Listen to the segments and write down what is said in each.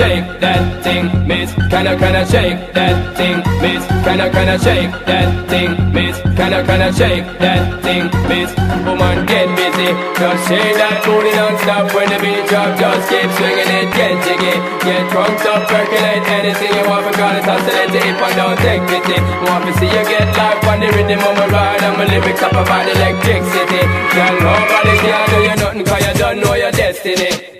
shake that thing, miss. Can I, can I shake that thing, miss? Can I, can I shake that thing, miss? Can I, can I shake that thing, miss? Woman, get busy. Just shake that booty non-stop when the beat drop. Just keep swinging it, get jiggy. Get drunk, up, percolate anything you want. Because it's oscillate if I don't take pity. Want to see you get life on the rhythm of my ride. And my lyrics up about electricity. Girl, nobody can do you nothing cause you don't know your destiny.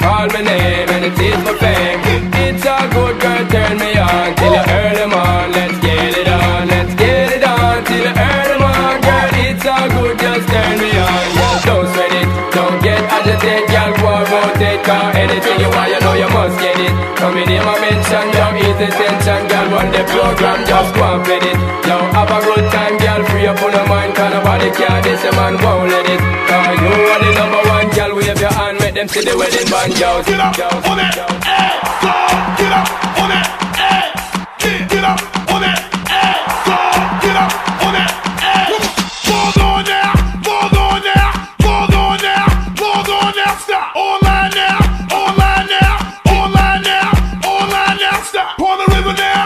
call my name and it is my fame. It's a good girl, turn me on till I earn them on. Let's get it on, let's get it on till I earn them on, girl. It's all good, just turn me on. Girl, don't sweat it, don't get agitated, girl. Go and rotate, cause anything you want, you know you must get it. Come in here, my mention, don't ease the tension, girl. Run the program, just go and fit it. Yo, have a good time, girl. Free up on your mind, cause nobody care. This a man won't let it. Cause you are the number one, girl. Wave your hand, make them see the wedding band, yo. Get up on that ass, so get up on that ass. Get, get up on that ass, so get up on that ass. Balls on now, balls on now, balls on now, balls on now. Stop. Online now, online now, online now, online now. Stop. On the river now,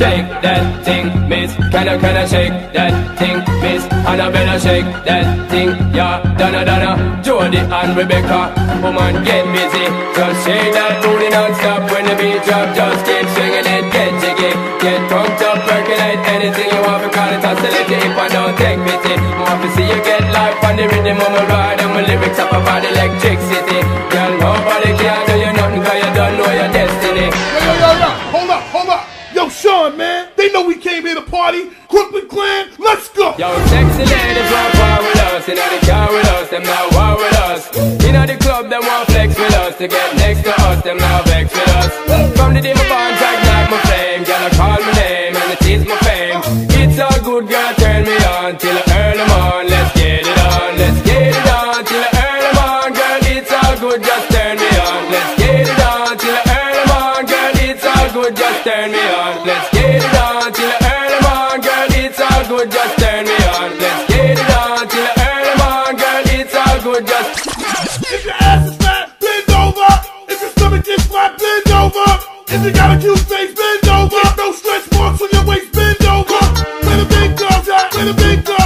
Shake that thing, miss. Can I, can I shake that thing, miss? And I better shake that thing, yeah. Donna, Donna, Jody and Rebecca. Woman, get busy. Just shake that booty non-stop when the beat drop. Just keep swinging it, get jiggy. Get drunk up, percolate anything you want. Because it's oscillating if I don't take pity. Want to see you get life on the rhythm of my ride. And my lyrics up about electricity. Sean, man, they know we came here to party. Crooklyn Clan, let's go. Yo, sexy ladies want war with us. Inna the car with us, them not war with us. Inna the club, them want flex with us. To get next to us, them not vex with us. From the day my bond ignite my flame, girl I call my name and it is my fame. It's all good, girl, turn me on till I earn them on. Let's get it on, let's get it on till I earn them on, girl. It's all good, just turn me on. Let's get it on till I earn them on, girl. It's all good, just turn me on. good, just turn me on. Let's get it on till the early morning, girl. It's all good, just. If your ass is fat, bend over. If your stomach is flat, bend over. If you got a cute face, bend over. No stretch marks on your waist, bend over. Where the big girls at? Where the big girls?